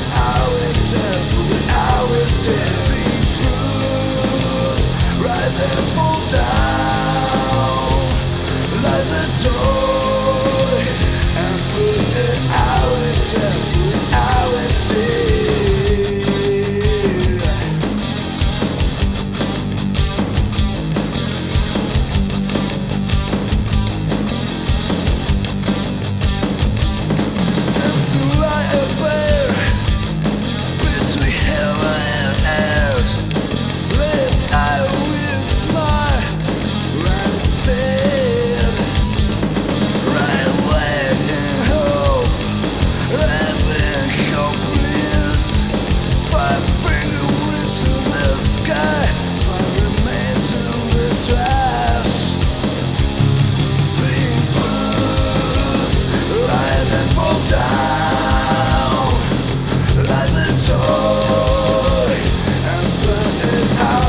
I it out